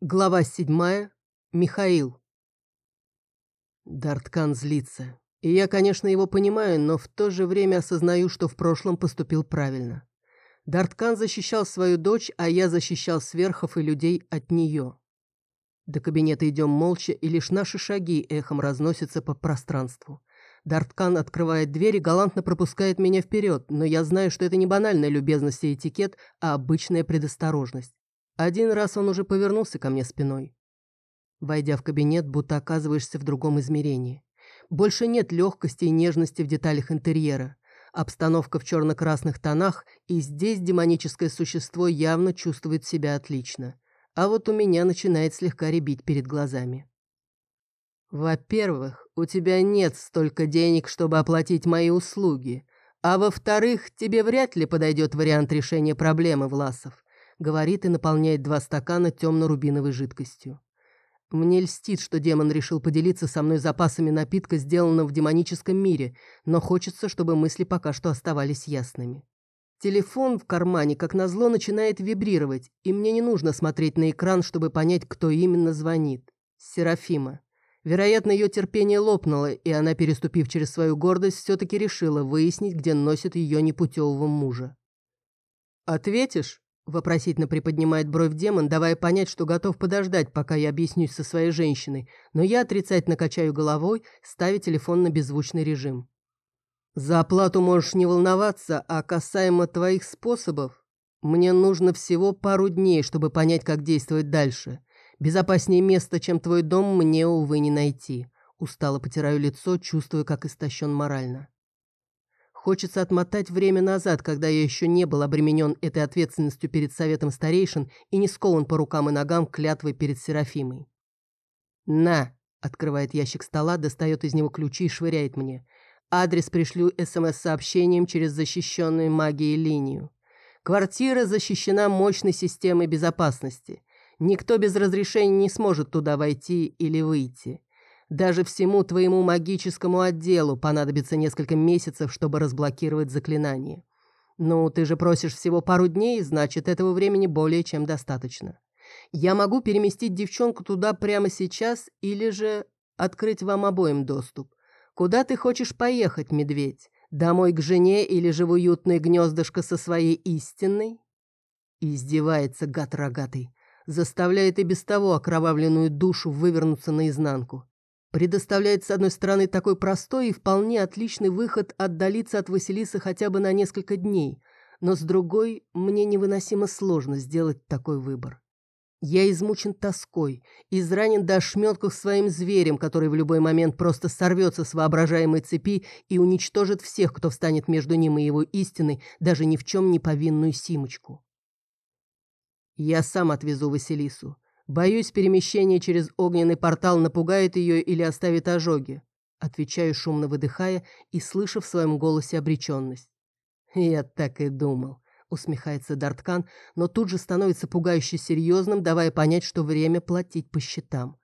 Глава седьмая. Михаил. Дарткан злится. И я, конечно, его понимаю, но в то же время осознаю, что в прошлом поступил правильно. Дарткан защищал свою дочь, а я защищал сверхов и людей от нее. До кабинета идем молча, и лишь наши шаги эхом разносятся по пространству. Дарткан открывает дверь и галантно пропускает меня вперед, но я знаю, что это не банальная любезность и этикет, а обычная предосторожность. Один раз он уже повернулся ко мне спиной. Войдя в кабинет, будто оказываешься в другом измерении. Больше нет легкости и нежности в деталях интерьера. Обстановка в черно-красных тонах, и здесь демоническое существо явно чувствует себя отлично. А вот у меня начинает слегка рябить перед глазами. Во-первых, у тебя нет столько денег, чтобы оплатить мои услуги. А во-вторых, тебе вряд ли подойдет вариант решения проблемы, Власов говорит и наполняет два стакана темно-рубиновой жидкостью. Мне льстит, что демон решил поделиться со мной запасами напитка, сделанного в демоническом мире, но хочется, чтобы мысли пока что оставались ясными. Телефон в кармане, как назло, начинает вибрировать, и мне не нужно смотреть на экран, чтобы понять, кто именно звонит. Серафима. Вероятно, ее терпение лопнуло, и она, переступив через свою гордость, все-таки решила выяснить, где носит ее непутевого мужа. «Ответишь?» Вопросительно приподнимает бровь демон, давая понять, что готов подождать, пока я объяснюсь со своей женщиной, но я отрицательно качаю головой, ставя телефон на беззвучный режим. «За оплату можешь не волноваться, а касаемо твоих способов, мне нужно всего пару дней, чтобы понять, как действовать дальше. Безопаснее места, чем твой дом, мне, увы, не найти». Устало потираю лицо, чувствуя, как истощен морально. Хочется отмотать время назад, когда я еще не был обременен этой ответственностью перед советом старейшин и не скован по рукам и ногам клятвой перед Серафимой. «На!» – открывает ящик стола, достает из него ключи и швыряет мне. Адрес пришлю СМС-сообщением через защищенную магией линию. Квартира защищена мощной системой безопасности. Никто без разрешения не сможет туда войти или выйти. Даже всему твоему магическому отделу понадобится несколько месяцев, чтобы разблокировать заклинание. Ну, ты же просишь всего пару дней, значит, этого времени более чем достаточно. Я могу переместить девчонку туда прямо сейчас или же открыть вам обоим доступ. Куда ты хочешь поехать, медведь? Домой к жене или же в уютное гнездышко со своей истинной? Издевается гад рогатый. Заставляет и без того окровавленную душу вывернуться наизнанку. Предоставляет, с одной стороны, такой простой и вполне отличный выход отдалиться от Василисы хотя бы на несколько дней, но с другой, мне невыносимо сложно сделать такой выбор. Я измучен тоской, изранен до ошметков своим зверем, который в любой момент просто сорвется с воображаемой цепи и уничтожит всех, кто встанет между ним и его истиной, даже ни в чем не повинную Симочку. Я сам отвезу Василису. Боюсь, перемещение через огненный портал напугает ее или оставит ожоги. Отвечаю, шумно выдыхая и слыша в своем голосе обреченность. «Я так и думал», — усмехается Дарткан, но тут же становится пугающе серьезным, давая понять, что время платить по счетам.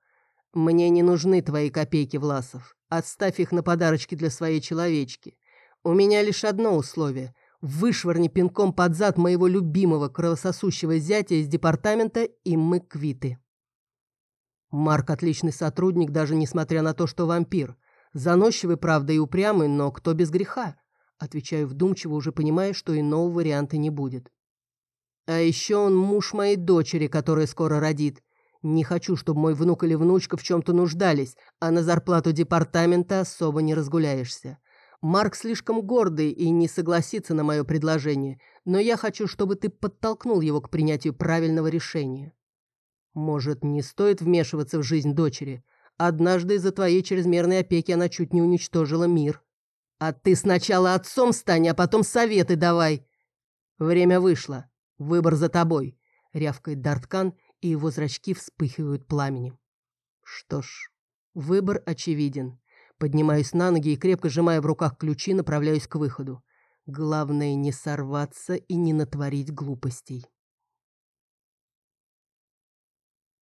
«Мне не нужны твои копейки, Власов. Отставь их на подарочки для своей человечки. У меня лишь одно условие — Вышвырни пинком под зад моего любимого кровососущего зятя из департамента, и мы квиты. Марк отличный сотрудник, даже несмотря на то, что вампир. Заносчивый, правда, и упрямый, но кто без греха? Отвечаю вдумчиво, уже понимая, что иного варианта не будет. А еще он муж моей дочери, которая скоро родит. Не хочу, чтобы мой внук или внучка в чем-то нуждались, а на зарплату департамента особо не разгуляешься. Марк слишком гордый и не согласится на мое предложение, но я хочу, чтобы ты подтолкнул его к принятию правильного решения. Может, не стоит вмешиваться в жизнь дочери? Однажды из-за твоей чрезмерной опеки она чуть не уничтожила мир. А ты сначала отцом стань, а потом советы давай. Время вышло. Выбор за тобой. Рявкает Дарткан, и его зрачки вспыхивают пламенем. Что ж, выбор очевиден. Поднимаюсь на ноги и, крепко сжимая в руках ключи, направляюсь к выходу. Главное не сорваться и не натворить глупостей.